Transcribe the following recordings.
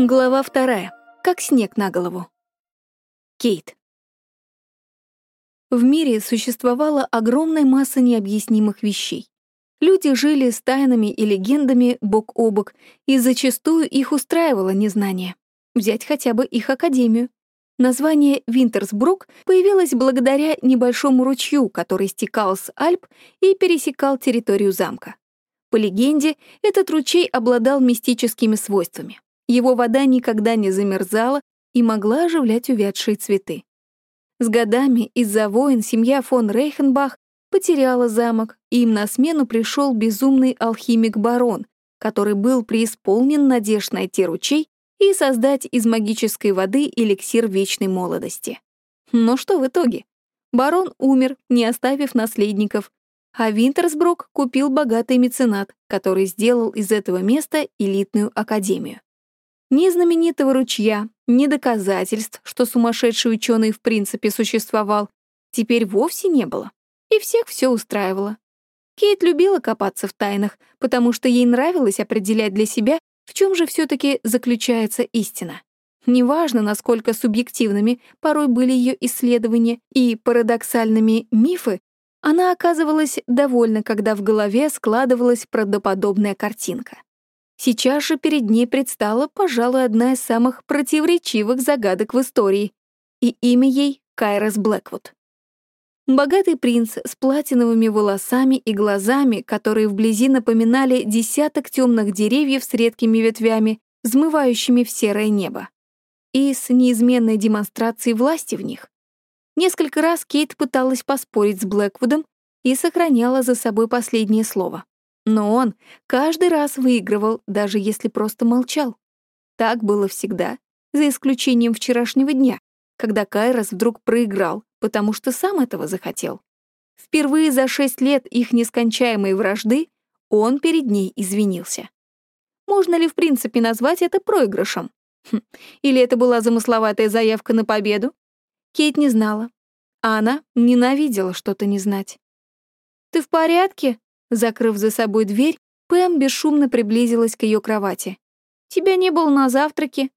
Глава вторая. Как снег на голову. Кейт. В мире существовала огромная масса необъяснимых вещей. Люди жили с тайнами и легендами бок о бок, и зачастую их устраивало незнание. Взять хотя бы их академию. Название Винтерсбрук появилось благодаря небольшому ручью, который стекал с Альп и пересекал территорию замка. По легенде, этот ручей обладал мистическими свойствами. Его вода никогда не замерзала и могла оживлять увядшие цветы. С годами из-за войн семья фон Рейхенбах потеряла замок, и им на смену пришел безумный алхимик-барон, который был преисполнен надежд найти ручей и создать из магической воды эликсир вечной молодости. Но что в итоге? Барон умер, не оставив наследников, а Винтерсбрук купил богатый меценат, который сделал из этого места элитную академию. Ни знаменитого ручья, ни доказательств, что сумасшедший ученый в принципе существовал, теперь вовсе не было. И всех все устраивало. Кейт любила копаться в тайнах, потому что ей нравилось определять для себя, в чем же все-таки заключается истина. Неважно, насколько субъективными порой были ее исследования и парадоксальными мифы, она оказывалась довольна, когда в голове складывалась правдоподобная картинка. Сейчас же перед ней предстала, пожалуй, одна из самых противоречивых загадок в истории, и имя ей — Кайрос Блэквуд. Богатый принц с платиновыми волосами и глазами, которые вблизи напоминали десяток темных деревьев с редкими ветвями, взмывающими в серое небо. И с неизменной демонстрацией власти в них. Несколько раз Кейт пыталась поспорить с Блэквудом и сохраняла за собой последнее слово. Но он каждый раз выигрывал, даже если просто молчал. Так было всегда, за исключением вчерашнего дня, когда Кайрос вдруг проиграл, потому что сам этого захотел. Впервые за шесть лет их нескончаемой вражды он перед ней извинился. Можно ли в принципе назвать это проигрышем? Хм. Или это была замысловатая заявка на победу? Кейт не знала. А она ненавидела что-то не знать. «Ты в порядке?» Закрыв за собой дверь, Пэм бесшумно приблизилась к ее кровати. «Тебя не было на завтраке».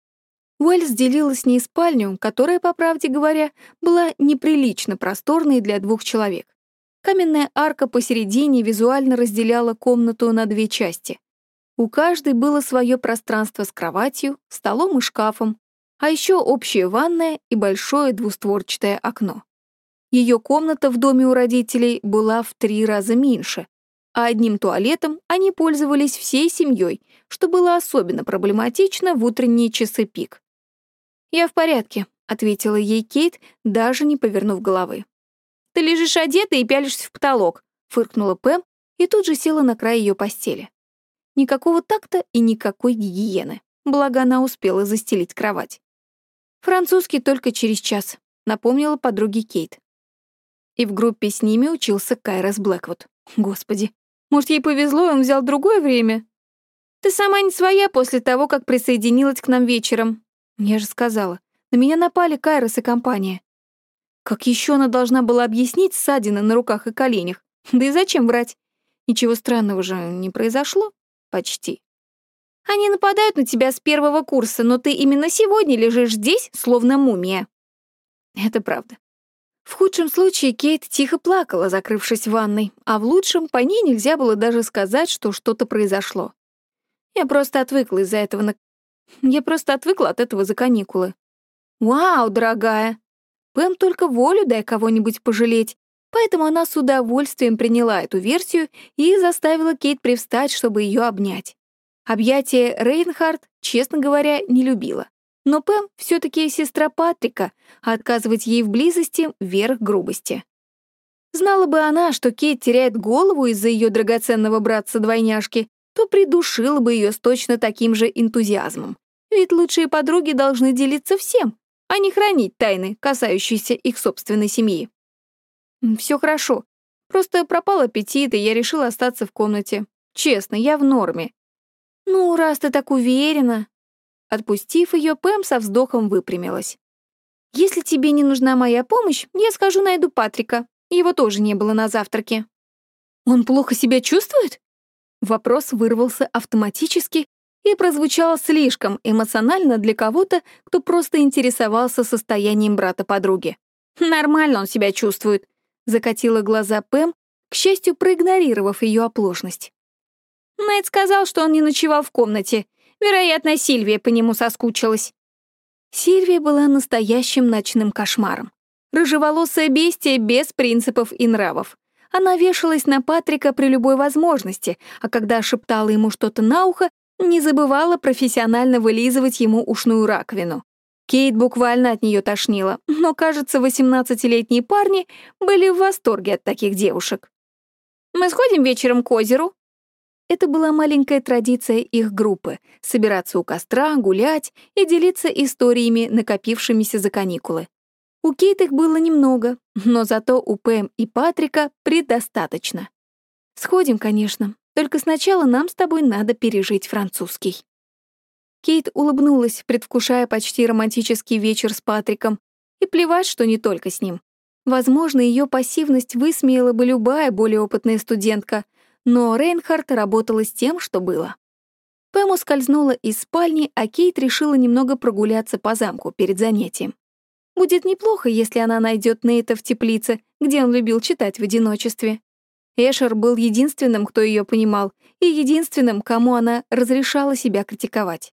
Уэльс делила с ней спальню, которая, по правде говоря, была неприлично просторной для двух человек. Каменная арка посередине визуально разделяла комнату на две части. У каждой было свое пространство с кроватью, столом и шкафом, а еще общая ванная и большое двустворчатое окно. Ее комната в доме у родителей была в три раза меньше, а одним туалетом они пользовались всей семьей, что было особенно проблематично в утренние часы пик. «Я в порядке», — ответила ей Кейт, даже не повернув головы. «Ты лежишь одета и пялишься в потолок», — фыркнула Пэм и тут же села на край ее постели. Никакого такта и никакой гигиены, благо она успела застелить кровать. «Французский только через час», — напомнила подруге Кейт. И в группе с ними учился Кайрос Блэквуд. Господи, может, ей повезло, и он взял другое время? Ты сама не своя после того, как присоединилась к нам вечером. Я же сказала, на меня напали Кайрос и компания. Как еще она должна была объяснить ссадины на руках и коленях? Да и зачем врать? Ничего странного же не произошло. Почти. Они нападают на тебя с первого курса, но ты именно сегодня лежишь здесь, словно мумия. Это правда. В худшем случае Кейт тихо плакала, закрывшись в ванной, а в лучшем по ней нельзя было даже сказать, что что-то произошло. Я просто отвыкла из-за этого на... Я просто отвыкла от этого за каникулы. «Вау, дорогая!» Пэм только волю дай кого-нибудь пожалеть, поэтому она с удовольствием приняла эту версию и заставила Кейт привстать, чтобы ее обнять. Объятие Рейнхард, честно говоря, не любила. Но Пэм все таки сестра Патрика, а отказывать ей в близости — верх грубости. Знала бы она, что Кейт теряет голову из-за ее драгоценного братца-двойняшки, то придушила бы ее с точно таким же энтузиазмом. Ведь лучшие подруги должны делиться всем, а не хранить тайны, касающиеся их собственной семьи. Все хорошо. Просто пропал аппетит, и я решила остаться в комнате. Честно, я в норме. Ну, раз ты так уверена, Отпустив ее, Пэм со вздохом выпрямилась. «Если тебе не нужна моя помощь, я скажу найду Патрика. Его тоже не было на завтраке». «Он плохо себя чувствует?» Вопрос вырвался автоматически, и прозвучал слишком эмоционально для кого-то, кто просто интересовался состоянием брата-подруги. «Нормально он себя чувствует», — закатила глаза Пэм, к счастью, проигнорировав ее оплошность. Найт сказал, что он не ночевал в комнате. Вероятно, Сильвия по нему соскучилась. Сильвия была настоящим ночным кошмаром. Рыжеволосая бестия без принципов и нравов. Она вешалась на Патрика при любой возможности, а когда шептала ему что-то на ухо, не забывала профессионально вылизывать ему ушную раковину. Кейт буквально от нее тошнила, но, кажется, 18-летние парни были в восторге от таких девушек. «Мы сходим вечером к озеру?» Это была маленькая традиция их группы — собираться у костра, гулять и делиться историями, накопившимися за каникулы. У Кейт их было немного, но зато у Пэм и Патрика предостаточно. «Сходим, конечно, только сначала нам с тобой надо пережить французский». Кейт улыбнулась, предвкушая почти романтический вечер с Патриком, и плевать, что не только с ним. Возможно, ее пассивность высмеяла бы любая более опытная студентка, но Рейнхард работала с тем, что было. Пэм ускользнула из спальни, а Кейт решила немного прогуляться по замку перед занятием. Будет неплохо, если она найдет Нейта в теплице, где он любил читать в одиночестве. Эшер был единственным, кто ее понимал, и единственным, кому она разрешала себя критиковать.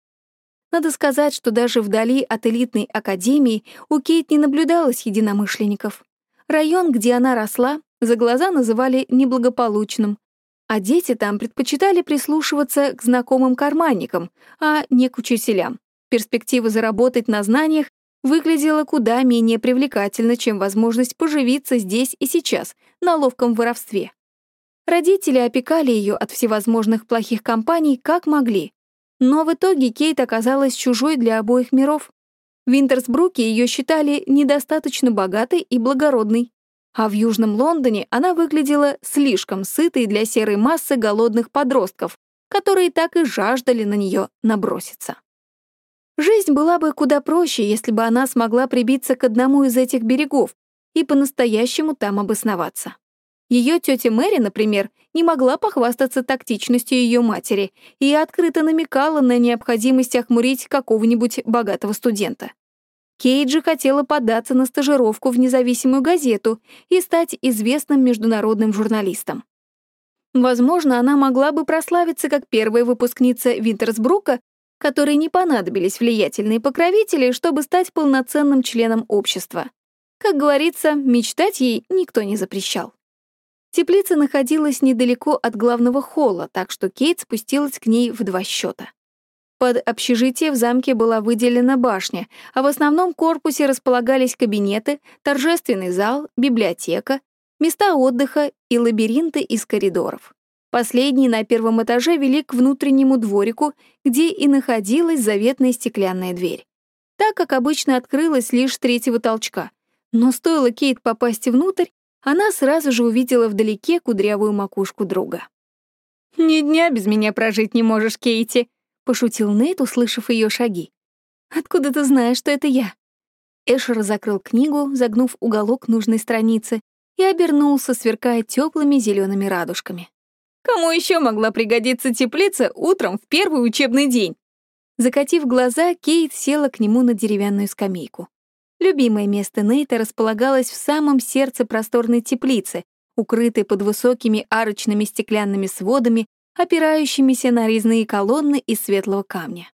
Надо сказать, что даже вдали от элитной академии у Кейт не наблюдалось единомышленников. Район, где она росла, за глаза называли неблагополучным, а дети там предпочитали прислушиваться к знакомым карманникам, а не к учителям. Перспектива заработать на знаниях выглядела куда менее привлекательно, чем возможность поживиться здесь и сейчас, на ловком воровстве. Родители опекали ее от всевозможных плохих компаний как могли. Но в итоге Кейт оказалась чужой для обоих миров. В Винтерсбруке ее считали недостаточно богатой и благородной. А в Южном Лондоне она выглядела слишком сытой для серой массы голодных подростков, которые так и жаждали на нее наброситься. Жизнь была бы куда проще, если бы она смогла прибиться к одному из этих берегов и по-настоящему там обосноваться. Ее тетя Мэри, например, не могла похвастаться тактичностью ее матери и открыто намекала на необходимость охмурить какого-нибудь богатого студента. Кейт же хотела податься на стажировку в независимую газету и стать известным международным журналистом. Возможно, она могла бы прославиться как первая выпускница Винтерсбрука которой не понадобились влиятельные покровители, чтобы стать полноценным членом общества. Как говорится, мечтать ей никто не запрещал. Теплица находилась недалеко от главного холла, так что Кейт спустилась к ней в два счета. Под общежитие в замке была выделена башня, а в основном корпусе располагались кабинеты, торжественный зал, библиотека, места отдыха и лабиринты из коридоров. Последний на первом этаже вели к внутреннему дворику, где и находилась заветная стеклянная дверь. Так, как обычно, открылась лишь с третьего толчка. Но стоило Кейт попасть внутрь, она сразу же увидела вдалеке кудрявую макушку друга. «Ни дня без меня прожить не можешь, Кейти», — пошутил Нейт, услышав ее шаги. «Откуда ты знаешь, что это я?» Эшер закрыл книгу, загнув уголок нужной страницы, и обернулся, сверкая теплыми зелеными радужками. Кому еще могла пригодиться теплица утром в первый учебный день? Закатив глаза, Кейт села к нему на деревянную скамейку. Любимое место Нейта располагалось в самом сердце просторной теплицы, укрытой под высокими арочными стеклянными сводами, опирающимися на резные колонны из светлого камня.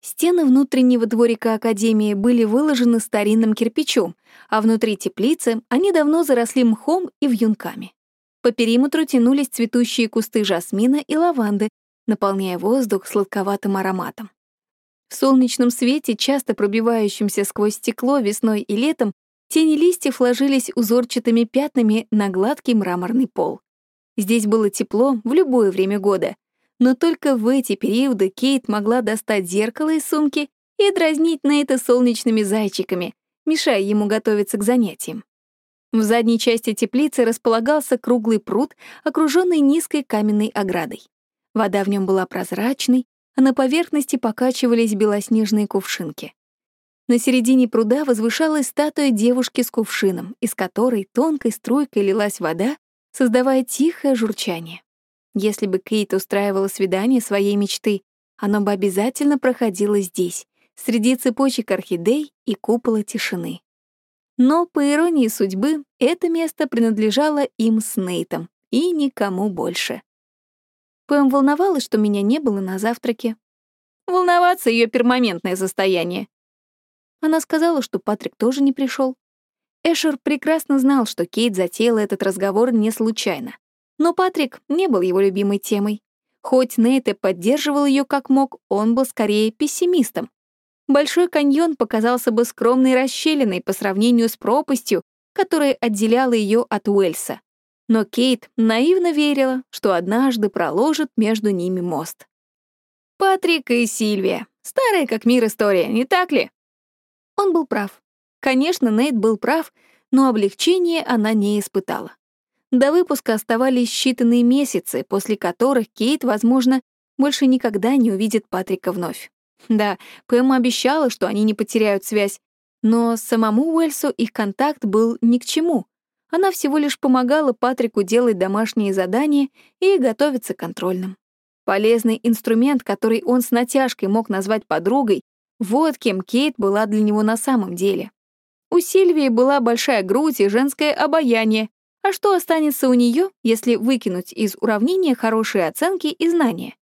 Стены внутреннего дворика Академии были выложены старинным кирпичом, а внутри теплицы они давно заросли мхом и вьюнками. По периметру тянулись цветущие кусты жасмина и лаванды, наполняя воздух сладковатым ароматом. В солнечном свете, часто пробивающемся сквозь стекло весной и летом, тени листьев ложились узорчатыми пятнами на гладкий мраморный пол. Здесь было тепло в любое время года, но только в эти периоды Кейт могла достать зеркало из сумки и дразнить на это солнечными зайчиками, мешая ему готовиться к занятиям. В задней части теплицы располагался круглый пруд, окруженный низкой каменной оградой. Вода в нем была прозрачной, а на поверхности покачивались белоснежные кувшинки. На середине пруда возвышалась статуя девушки с кувшином, из которой тонкой струйкой лилась вода, создавая тихое журчание. Если бы Кейт устраивала свидание своей мечты, оно бы обязательно проходило здесь, среди цепочек орхидей и купола тишины. Но, по иронии судьбы, это место принадлежало им с Нейтом и никому больше. Пэм волновалась, что меня не было на завтраке. Волноваться — ее пермоментное состояние. Она сказала, что Патрик тоже не пришел. Эшер прекрасно знал, что Кейт затеяла этот разговор не случайно. Но Патрик не был его любимой темой. Хоть Нейт и поддерживал ее как мог, он был скорее пессимистом. Большой каньон показался бы скромной расщелиной по сравнению с пропастью, которая отделяла ее от Уэльса. Но Кейт наивно верила, что однажды проложит между ними мост. Патрик и Сильвия. Старая как мир история, не так ли? Он был прав. Конечно, Нейт был прав, но облегчения она не испытала. До выпуска оставались считанные месяцы, после которых Кейт, возможно, больше никогда не увидит Патрика вновь. Да, Пэм обещала, что они не потеряют связь, но самому Уэльсу их контакт был ни к чему. Она всего лишь помогала Патрику делать домашние задания и готовиться к контрольным. Полезный инструмент, который он с натяжкой мог назвать подругой, вот кем Кейт была для него на самом деле. У Сильвии была большая грудь и женское обаяние, а что останется у нее, если выкинуть из уравнения хорошие оценки и знания?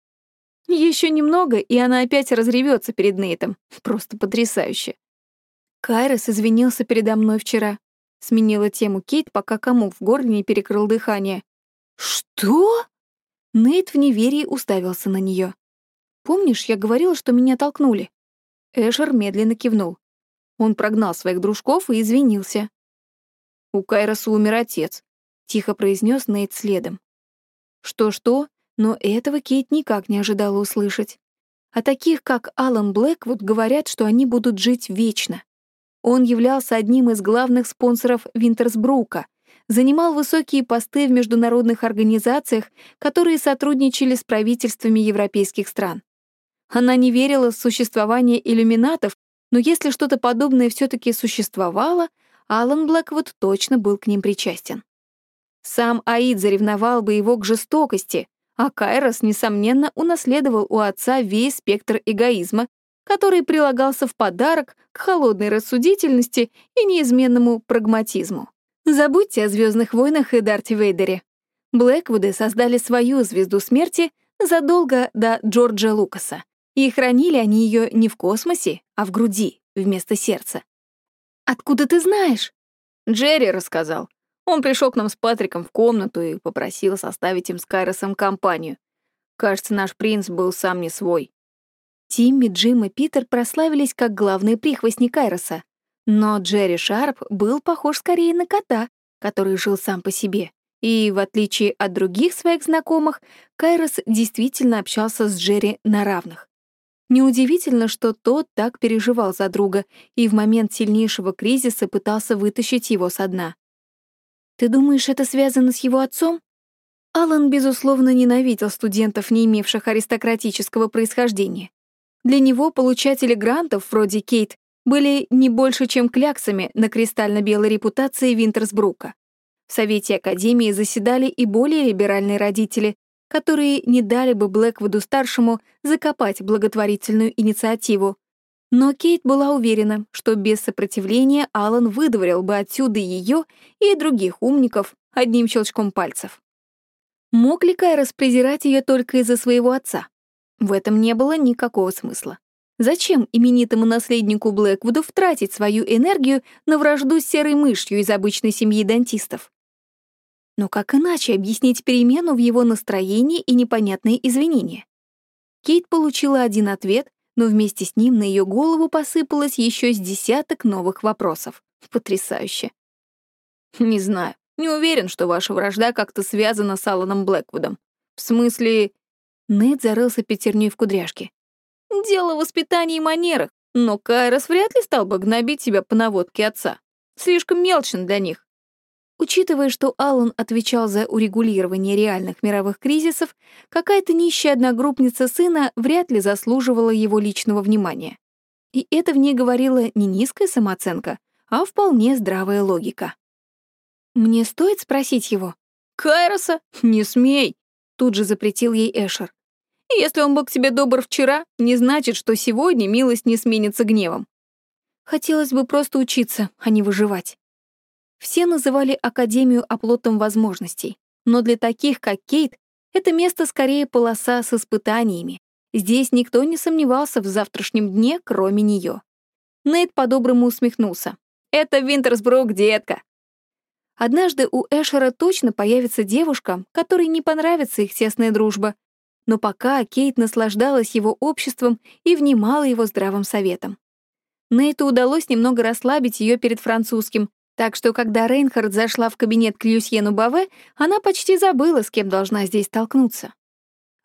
Еще немного, и она опять разревется перед Нейтом. Просто потрясающе. Кайрос извинился передо мной вчера. Сменила тему Кейт, пока кому в горле не перекрыл дыхание. «Что?» Нейт в неверии уставился на нее. «Помнишь, я говорила, что меня толкнули?» Эшер медленно кивнул. Он прогнал своих дружков и извинился. «У Кайроса умер отец», — тихо произнес Нейт следом. Что-что, но этого Кейт никак не ожидала услышать. О таких, как Алан Блэквуд, говорят, что они будут жить вечно. Он являлся одним из главных спонсоров Винтерсбрука, занимал высокие посты в международных организациях, которые сотрудничали с правительствами европейских стран. Она не верила в существование иллюминатов, но если что-то подобное все таки существовало, Алан Блэквуд точно был к ним причастен. Сам Аид заревновал бы его к жестокости, а Кайрос, несомненно, унаследовал у отца весь спектр эгоизма, который прилагался в подарок к холодной рассудительности и неизменному прагматизму. Забудьте о Звездных войнах и Дарте Вейдере. Блэквуды создали свою звезду смерти задолго до Джорджа Лукаса, и хранили они ее не в космосе, а в груди, вместо сердца. «Откуда ты знаешь?» Джерри рассказал. Он пришел к нам с Патриком в комнату и попросил составить им с Кайросом компанию. Кажется, наш принц был сам не свой. Тимми, Джим и Питер прославились как главные прихвостни Кайроса. Но Джерри Шарп был похож скорее на кота, который жил сам по себе. И, в отличие от других своих знакомых, Кайрос действительно общался с Джерри на равных. Неудивительно, что тот так переживал за друга и в момент сильнейшего кризиса пытался вытащить его со дна. Ты думаешь, это связано с его отцом? Алан, безусловно, ненавидел студентов, не имевших аристократического происхождения. Для него получатели грантов, вроде Кейт, были не больше, чем кляксами на кристально-белой репутации Винтерсбрука. В Совете Академии заседали и более либеральные родители, которые не дали бы Блэквуду-старшему закопать благотворительную инициативу, но Кейт была уверена, что без сопротивления Алан выдворил бы отсюда ее и других умников одним щелчком пальцев. Мог ли Кайрос презирать ее только из-за своего отца? В этом не было никакого смысла. Зачем именитому наследнику Блэквуду тратить свою энергию на вражду с серой мышью из обычной семьи дантистов? Но как иначе объяснить перемену в его настроении и непонятные извинения? Кейт получила один ответ, но вместе с ним на ее голову посыпалось еще с десяток новых вопросов. Потрясающе. «Не знаю. Не уверен, что ваша вражда как-то связана с Аланом Блэквудом. В смысле...» Нед зарылся пятерней в кудряшки. «Дело в воспитании и манерах, но Кайрос вряд ли стал бы гнобить тебя по наводке отца. Слишком мелочен для них. Учитывая, что Аллан отвечал за урегулирование реальных мировых кризисов, какая-то нищая одногруппница сына вряд ли заслуживала его личного внимания. И это в ней говорила не низкая самооценка, а вполне здравая логика. «Мне стоит спросить его?» «Кайроса? Не смей!» — тут же запретил ей Эшер. Если он был к тебе добр вчера, не значит, что сегодня милость не сменится гневом. Хотелось бы просто учиться, а не выживать. Все называли Академию оплотом возможностей, но для таких, как Кейт, это место скорее полоса с испытаниями. Здесь никто не сомневался в завтрашнем дне, кроме нее. Нейт по-доброму усмехнулся. «Это Винтерсбрук, детка!» Однажды у Эшера точно появится девушка, которой не понравится их тесная дружба. Но пока Кейт наслаждалась его обществом и внимала его здравым советам. Нейту удалось немного расслабить ее перед французским, так что, когда Рейнхард зашла в кабинет к Люсьену Баве, она почти забыла, с кем должна здесь столкнуться.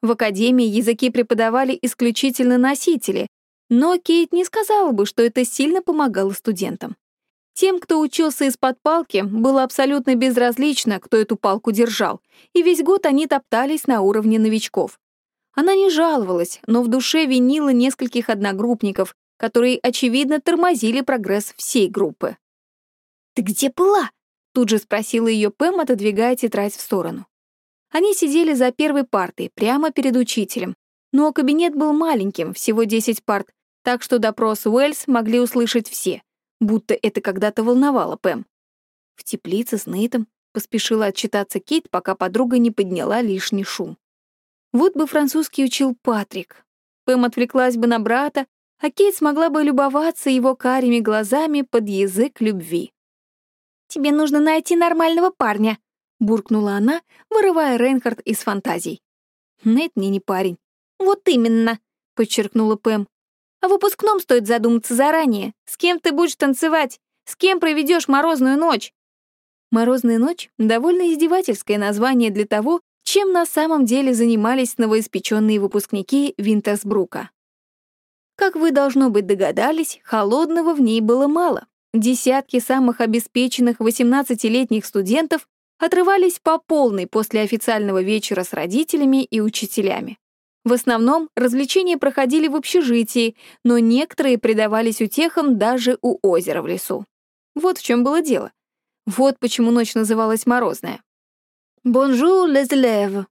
В академии языки преподавали исключительно носители, но Кейт не сказала бы, что это сильно помогало студентам. Тем, кто учился из-под палки, было абсолютно безразлично, кто эту палку держал, и весь год они топтались на уровне новичков. Она не жаловалась, но в душе винила нескольких одногруппников, которые, очевидно, тормозили прогресс всей группы. «Ты где была?» — тут же спросила ее Пэм, отодвигая тетрадь в сторону. Они сидели за первой партой, прямо перед учителем, но кабинет был маленьким, всего 10 парт, так что допрос Уэльс могли услышать все, будто это когда-то волновало Пэм. В теплице с Нейтом поспешила отчитаться Кейт, пока подруга не подняла лишний шум. Вот бы французский учил Патрик. Пэм отвлеклась бы на брата, а Кейт смогла бы любоваться его карими глазами под язык любви. «Тебе нужно найти нормального парня», — буркнула она, вырывая Рейнхард из фантазий. «Нет, мне не парень». «Вот именно», — подчеркнула Пэм. «О выпускном стоит задуматься заранее. С кем ты будешь танцевать? С кем проведешь морозную ночь?» «Морозная ночь» — довольно издевательское название для того, чем на самом деле занимались новоиспеченные выпускники Винтерсбрука. Как вы, должно быть, догадались, холодного в ней было мало. Десятки самых обеспеченных 18-летних студентов отрывались по полной после официального вечера с родителями и учителями. В основном развлечения проходили в общежитии, но некоторые предавались утехам даже у озера в лесу. Вот в чем было дело. Вот почему ночь называлась «Морозная». «Bonjour, les élèves».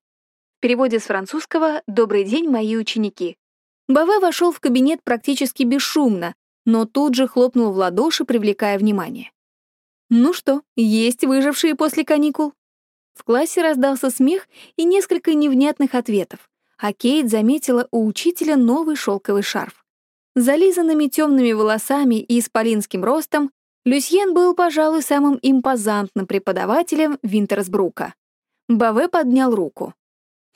В переводе с французского «Добрый день, мои ученики». Баве вошел в кабинет практически бесшумно, но тут же хлопнул в ладоши, привлекая внимание. «Ну что, есть выжившие после каникул?» В классе раздался смех и несколько невнятных ответов, а Кейт заметила у учителя новый шелковый шарф. Зализанными темными волосами и исполинским ростом Люсьен был, пожалуй, самым импозантным преподавателем Винтерсбрука. Баве поднял руку.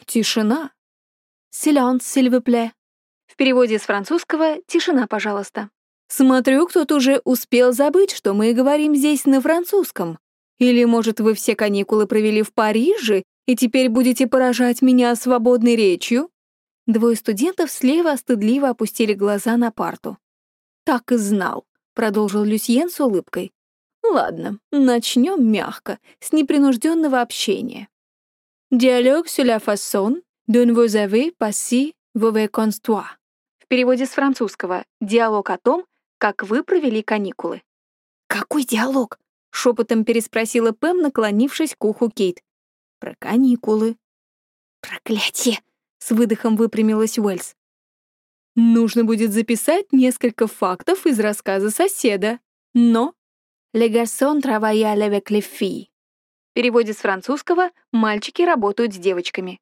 «Тишина». «Silence, s'il vous plaît». В переводе с французского «тишина, пожалуйста». Смотрю, кто-то уже успел забыть, что мы говорим здесь на французском. Или, может, вы все каникулы провели в Париже и теперь будете поражать меня свободной речью?» Двое студентов слева стыдливо опустили глаза на парту. «Так и знал», — продолжил Люсьен с улыбкой. «Ладно, начнем мягко, с непринужденного общения. Диалог sur la façon dont vous avez passé vos vacances. В переводе с французского «диалог о том, как вы провели каникулы». «Какой диалог?» — шепотом переспросила Пэм, наклонившись к уху Кейт. «Про каникулы». «Проклятие!» — с выдохом выпрямилась Уэльс. «Нужно будет записать несколько фактов из рассказа соседа. Но...» «Le garçon travaille avec les filles». В переводе с французского «мальчики работают с девочками».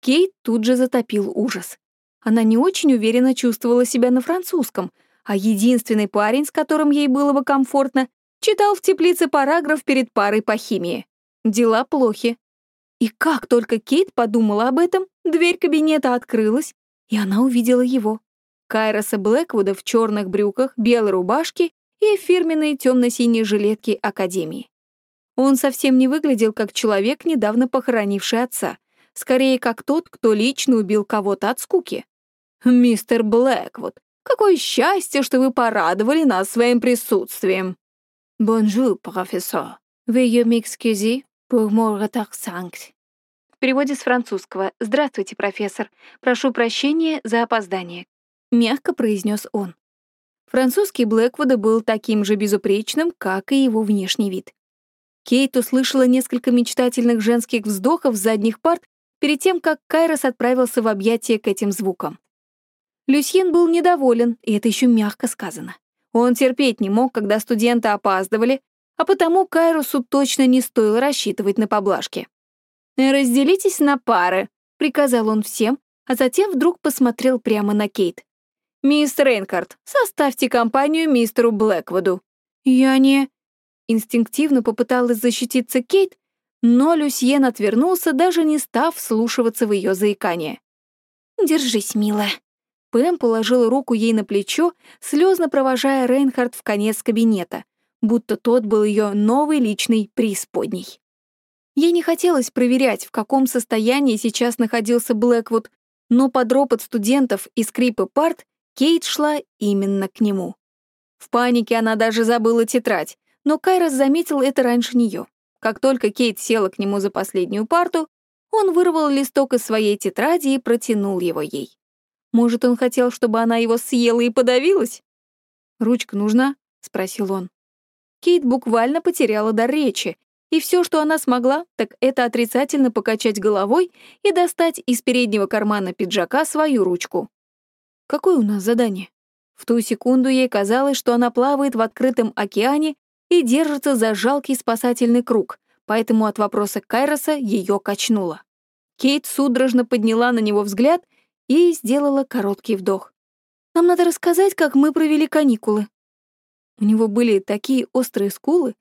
Кейт тут же затопил ужас. Она не очень уверенно чувствовала себя на французском — а единственный парень, с которым ей было бы комфортно, читал в теплице параграф перед парой по химии. Дела плохи. И как только Кейт подумала об этом, дверь кабинета открылась, и она увидела его. Кайроса Блэквуда в черных брюках, белой рубашке и фирменной темно-синей жилетке Академии. Он совсем не выглядел как человек, недавно похоронивший отца, скорее как тот, кто лично убил кого-то от скуки. «Мистер Блэквуд, Какое счастье, что вы порадовали нас своим присутствием. Bonjour, профессор. Veuillez m'excuser pour mon retard cinq. В переводе с французского «Здравствуйте, профессор. Прошу прощения за опоздание», — мягко произнес он. Французский Блэквуда был таким же безупречным, как и его внешний вид. Кейт услышала несколько мечтательных женских вздохов с задних парт, перед тем, как Кайрос отправился в объятия к этим звукам. Люсьен был недоволен, и это еще мягко сказано. Он терпеть не мог, когда студенты опаздывали, а потому Кайрусу точно не стоило рассчитывать на поблажки. «Разделитесь на пары», — приказал он всем, а затем вдруг посмотрел прямо на Кейт. «Мисс Рейнкард, составьте компанию мистеру Блэквуду». «Я не...» Инстинктивно попыталась защититься Кейт, но Люсьен отвернулся, даже не став вслушиваться в ее заикание. «Держись, милая». Пэм положила руку ей на плечо, слезно провожая Рейнхард в конец кабинета, будто тот был ее новый личный преисподней. Ей не хотелось проверять, в каком состоянии сейчас находился Блэквуд, но под ропот студентов и скрипы парт Кейт шла именно к нему. В панике она даже забыла тетрадь, но Кайрос заметил это раньше нее. Как только Кейт села к нему за последнюю парту, он вырвал листок из своей тетради и протянул его ей. Может, он хотел, чтобы она его съела и подавилась? «Ручка нужна?» — спросил он. Кейт буквально потеряла дар речи, и все, что она смогла, так это отрицательно покачать головой и достать из переднего кармана пиджака свою ручку. «Какое у нас задание?» В ту секунду ей казалось, что она плавает в открытом океане и держится за жалкий спасательный круг, поэтому от вопроса Кайроса ее качнуло. Кейт судорожно подняла на него взгляд и сделала короткий вдох. «Нам надо рассказать, как мы провели каникулы». У него были такие острые скулы.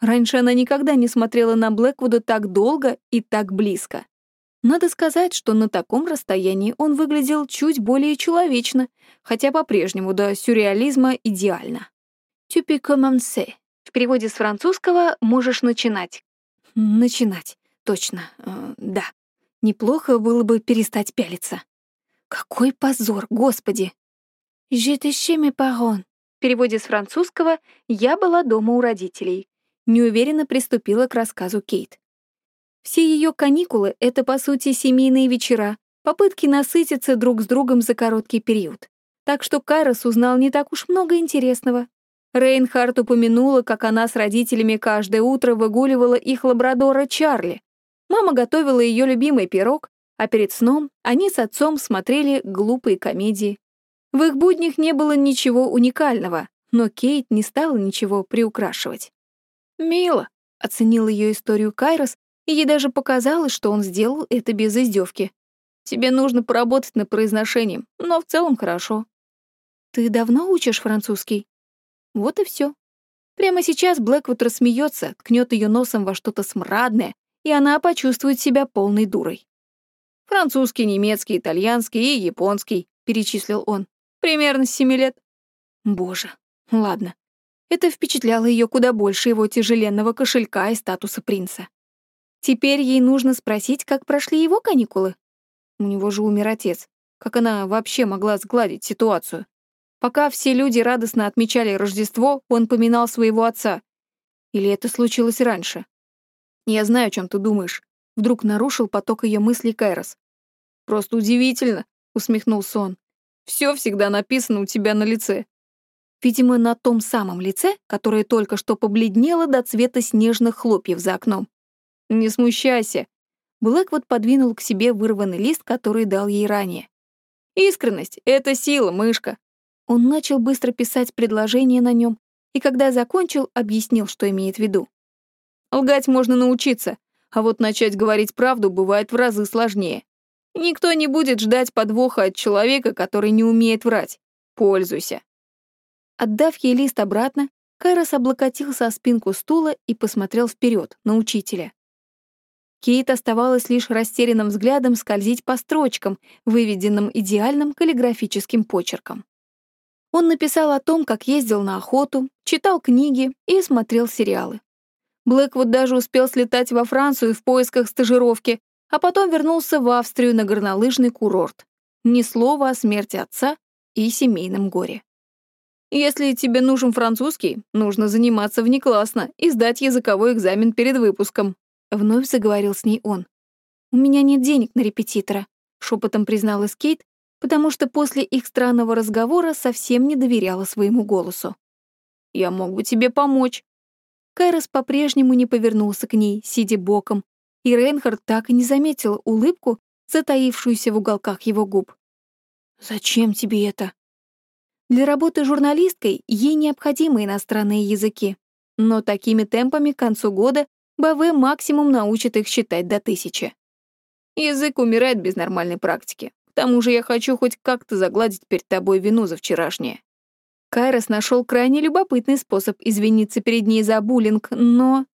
Раньше она никогда не смотрела на Блэквуда так долго и так близко. Надо сказать, что на таком расстоянии он выглядел чуть более человечно, хотя по-прежнему до сюрреализма идеально. «Tu peux commencer». В переводе с французского «можешь начинать». Начинать, точно, э, да. Неплохо было бы перестать пялиться. Какой позор, господи! «J'étais chez mes parents». В переводе с французского «я была дома у родителей». Неуверенно приступила к рассказу Кейт. Все ее каникулы — это, по сути, семейные вечера, попытки насытиться друг с другом за короткий период. Так что Кайрос узнал не так уж много интересного. Рейнхард упомянула, как она с родителями каждое утро выгуливала их лабрадора Чарли. Мама готовила ее любимый пирог, а перед сном они с отцом смотрели глупые комедии. В их буднях не было ничего уникального, но Кейт не стала ничего приукрашивать. «Мило», — оценил ее историю Кайрос, и ей даже показалось, что он сделал это без издевки. «Тебе нужно поработать над произношением, но в целом хорошо». «Ты давно учишь французский?» Вот и все. Прямо сейчас Блэквуд рассмеется, ткнет ее носом во что-то смрадное, и она почувствует себя полной дурой. «Французский, немецкий, итальянский и японский», — перечислил он. «Примерно с семи лет». Боже, ладно. Это впечатляло ее куда больше его тяжеленного кошелька и статуса принца. Теперь ей нужно спросить, как прошли его каникулы. У него же умер отец. Как она вообще могла сгладить ситуацию? Пока все люди радостно отмечали Рождество, он поминал своего отца. Или это случилось раньше? Я знаю, о чем ты думаешь. Вдруг нарушил поток ее мыслей Кайрос. Просто удивительно, усмехнулся он. Все всегда написано у тебя на лице. Видимо, на том самом лице, которое только что побледнело до цвета снежных хлопьев за окном. Не смущайся. Блэквуд подвинул к себе вырванный лист, который дал ей ранее. Искренность — это сила, мышка. Он начал быстро писать предложение на нем, и когда закончил, объяснил, что имеет в виду. Лгать можно научиться, а вот начать говорить правду бывает в разы сложнее. Никто не будет ждать подвоха от человека, который не умеет врать. Пользуйся. Отдав ей лист обратно, Кайрос облокотился о спинку стула и посмотрел вперед на учителя. Кейт оставалась лишь растерянным взглядом скользить по строчкам, выведенным идеальным каллиграфическим почерком. Он написал о том, как ездил на охоту, читал книги и смотрел сериалы. Блэквуд даже успел слетать во Францию в поисках стажировки, а потом вернулся в Австрию на горнолыжный курорт. Ни слова о смерти отца и семейном горе. Если тебе нужен французский, нужно заниматься внеклассно и сдать языковой экзамен перед выпуском. Вновь заговорил с ней он. «У меня нет денег на репетитора», — шепотом призналась Кейт, потому что после их странного разговора совсем не доверяла своему голосу. «Я мог бы тебе помочь». Кайрос по-прежнему не повернулся к ней, сидя боком, и Рейнхард так и не заметил улыбку, затаившуюся в уголках его губ. «Зачем тебе это?» Для работы журналисткой ей необходимы иностранные языки, но такими темпами к концу года БВ максимум научит их считать до тысячи. Язык умирает без нормальной практики. К тому же я хочу хоть как-то загладить перед тобой вину за вчерашнее. Кайрос нашел крайне любопытный способ извиниться перед ней за буллинг, но...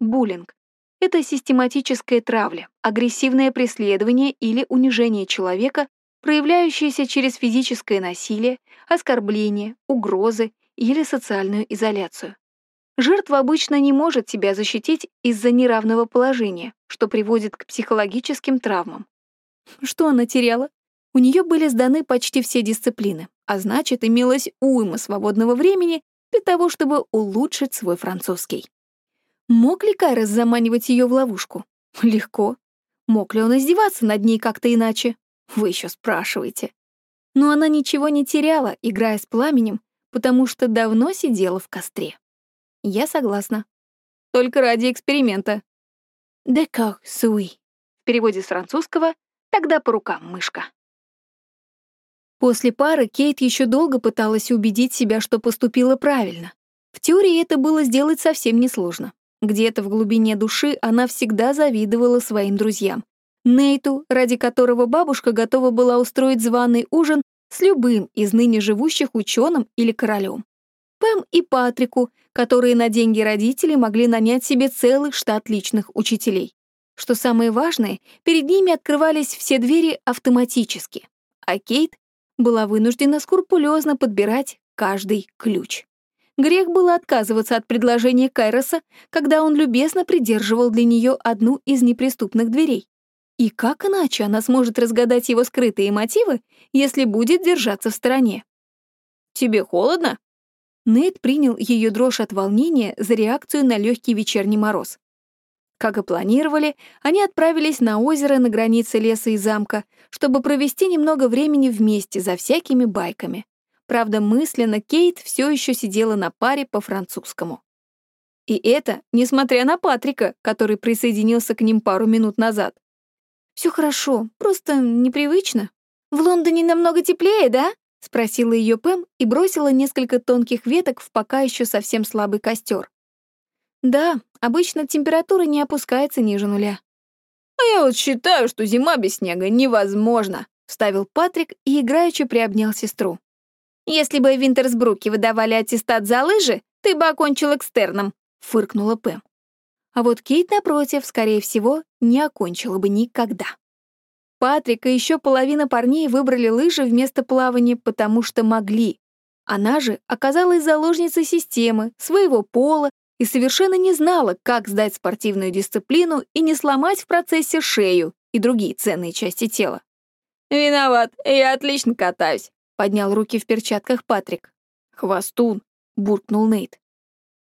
Буллинг — это систематическая травля, агрессивное преследование или унижение человека, проявляющееся через физическое насилие, оскорбление, угрозы или социальную изоляцию. Жертва обычно не может себя защитить из-за неравного положения, что приводит к психологическим травмам. Что она теряла? У нее были сданы почти все дисциплины, а значит, имелось уйма свободного времени для того, чтобы улучшить свой французский. Мог ли Кайрос заманивать ее в ловушку? Легко. Мог ли он издеваться над ней как-то иначе? Вы еще спрашиваете. Но она ничего не теряла, играя с пламенем, потому что давно сидела в костре. Я согласна. Только ради эксперимента. «D'accord, суи». В переводе с французского «тогда по рукам, мышка». После пары Кейт еще долго пыталась убедить себя, что поступила правильно. В теории это было сделать совсем несложно. Где-то в глубине души она всегда завидовала своим друзьям. Нейту, ради которого бабушка готова была устроить званый ужин с любым из ныне живущих ученым или королем. Пэм и Патрику, которые на деньги родителей могли нанять себе целый штат личных учителей. Что самое важное, перед ними открывались все двери автоматически, а Кейт была вынуждена скрупулезно подбирать каждый ключ. Грех было отказываться от предложения Кайроса, когда он любезно придерживал для нее одну из неприступных дверей. И как иначе она сможет разгадать его скрытые мотивы, если будет держаться в стороне? «Тебе холодно?» Нейт принял ее дрожь от волнения за реакцию на легкий вечерний мороз. Как и планировали, они отправились на озеро на границе леса и замка, чтобы провести немного времени вместе за всякими байками. Правда, мысленно Кейт все еще сидела на паре по французскому. И это несмотря на Патрика, который присоединился к ним пару минут назад. Все хорошо, просто непривычно. В Лондоне намного теплее, да? — спросила ее Пэм и бросила несколько тонких веток в пока еще совсем слабый костер. «Да, обычно температура не опускается ниже нуля». «А я вот считаю, что зима без снега невозможна», — вставил Патрик и играючи приобнял сестру. «Если бы в Винтерсбруке выдавали аттестат за лыжи, ты бы окончил экстерном», — фыркнула Пэм. А вот Кейт, напротив, скорее всего, не окончила бы никогда. Патрик и еще половина парней выбрали лыжи вместо плавания, потому что могли. Она же оказалась заложницей системы, своего пола и совершенно не знала, как сдать спортивную дисциплину и не сломать в процессе шею и другие ценные части тела. «Виноват, я отлично катаюсь», — поднял руки в перчатках Патрик. «Хвостун», — буркнул Нейт.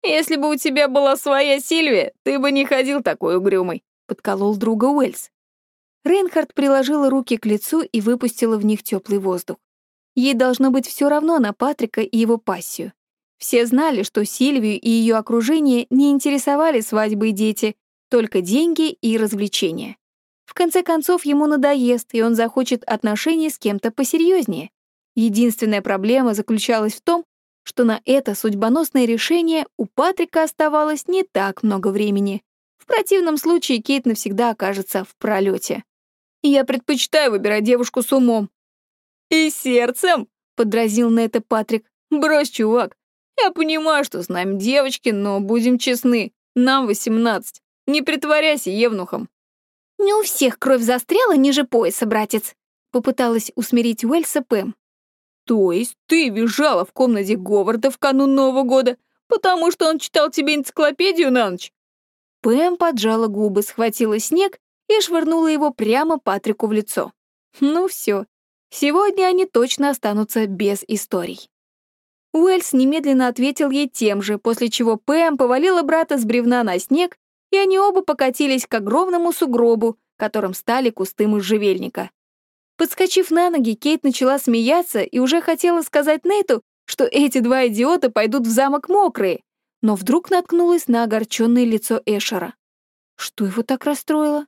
«Если бы у тебя была своя Сильвия, ты бы не ходил такой угрюмый», — подколол друга Уэльс. Рейнхард приложила руки к лицу и выпустила в них теплый воздух. Ей должно быть все равно на Патрика и его пассию. Все знали, что Сильвию и ее окружение не интересовали свадьбы и дети, только деньги и развлечения. В конце концов, ему надоест, и он захочет отношений с кем-то посерьезнее. Единственная проблема заключалась в том, что на это судьбоносное решение у Патрика оставалось не так много времени. В противном случае Кейт навсегда окажется в пролете. Я предпочитаю выбирать девушку с умом». «И сердцем?» — подразнил на это Патрик. «Брось, чувак. Я понимаю, что с нами девочки, но будем честны. Нам восемнадцать. Не притворяйся евнухом». «Не у всех кровь застряла ниже пояса, братец», — попыталась усмирить Уэльса Пэм. «То есть ты визжала в комнате Говарда в канун Нового года, потому что он читал тебе энциклопедию на ночь?» Пэм поджала губы, схватила снег и швырнула его прямо Патрику в лицо. Ну все, сегодня они точно останутся без историй. Уэльс немедленно ответил ей тем же, после чего Пэм повалила брата с бревна на снег, и они оба покатились к огромному сугробу, которым стали кусты можжевельника. Подскочив на ноги, Кейт начала смеяться и уже хотела сказать Нейту, что эти два идиота пойдут в замок мокрые, но вдруг наткнулась на огорченное лицо Эшера. Что его так расстроило?